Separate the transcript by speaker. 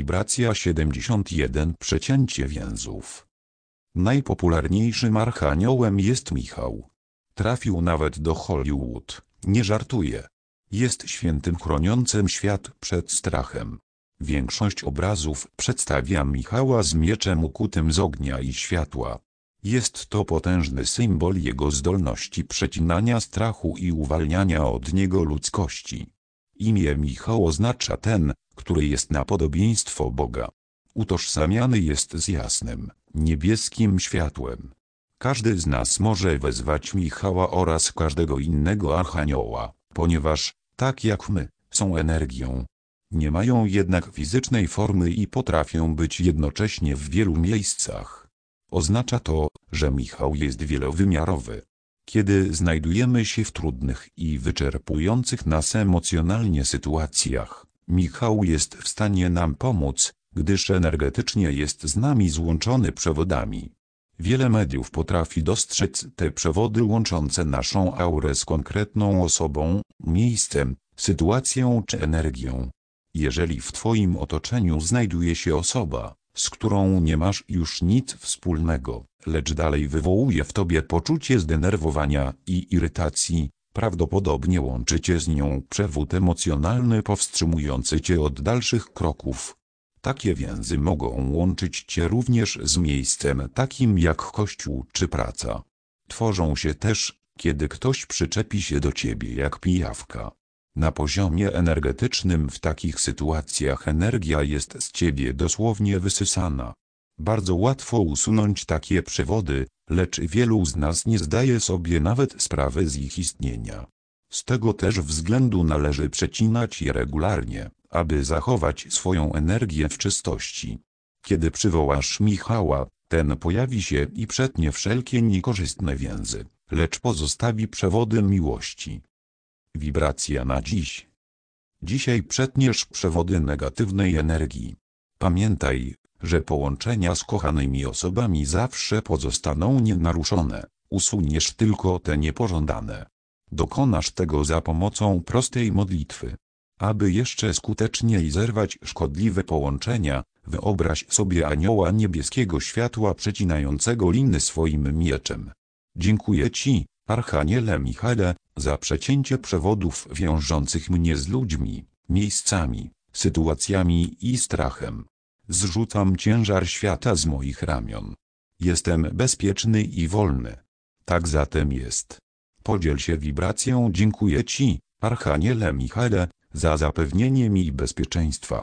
Speaker 1: Wibracja 71 Przecięcie więzów. Najpopularniejszym archaniołem jest Michał. Trafił nawet do Hollywood, nie żartuje. Jest świętym chroniącym świat przed strachem. Większość obrazów przedstawia Michała z mieczem ukutym z ognia i światła. Jest to potężny symbol jego zdolności przecinania strachu i uwalniania od niego ludzkości. Imię Michał oznacza ten, który jest na podobieństwo Boga. Utożsamiany jest z jasnym, niebieskim światłem. Każdy z nas może wezwać Michała oraz każdego innego archanioła, ponieważ, tak jak my, są energią. Nie mają jednak fizycznej formy i potrafią być jednocześnie w wielu miejscach. Oznacza to, że Michał jest wielowymiarowy. Kiedy znajdujemy się w trudnych i wyczerpujących nas emocjonalnie sytuacjach, Michał jest w stanie nam pomóc, gdyż energetycznie jest z nami złączony przewodami. Wiele mediów potrafi dostrzec te przewody łączące naszą aurę z konkretną osobą, miejscem, sytuacją czy energią. Jeżeli w Twoim otoczeniu znajduje się osoba, z którą nie masz już nic wspólnego, lecz dalej wywołuje w Tobie poczucie zdenerwowania i irytacji, prawdopodobnie łączycie z nią przewód emocjonalny powstrzymujący Cię od dalszych kroków. Takie więzy mogą łączyć Cię również z miejscem takim jak kościół czy praca. Tworzą się też, kiedy ktoś przyczepi się do Ciebie jak pijawka. Na poziomie energetycznym w takich sytuacjach energia jest z Ciebie dosłownie wysysana. Bardzo łatwo usunąć takie przewody, lecz wielu z nas nie zdaje sobie nawet sprawy z ich istnienia. Z tego też względu należy przecinać je regularnie, aby zachować swoją energię w czystości. Kiedy przywołasz Michała, ten pojawi się i przetnie wszelkie niekorzystne więzy, lecz pozostawi przewody miłości. Wibracja na dziś. Dzisiaj przetniesz przewody negatywnej energii. Pamiętaj, że połączenia z kochanymi osobami zawsze pozostaną nienaruszone. Usuniesz tylko te niepożądane. Dokonasz tego za pomocą prostej modlitwy. Aby jeszcze skuteczniej zerwać szkodliwe połączenia, wyobraź sobie anioła niebieskiego światła przecinającego liny swoim mieczem. Dziękuję Ci, Archaniele Michale, za przecięcie przewodów wiążących mnie z ludźmi, miejscami, sytuacjami i strachem. Zrzucam ciężar świata z moich ramion. Jestem bezpieczny i wolny. Tak zatem jest. Podziel się wibracją. Dziękuję Ci, Archaniele Michale, za zapewnienie mi bezpieczeństwa.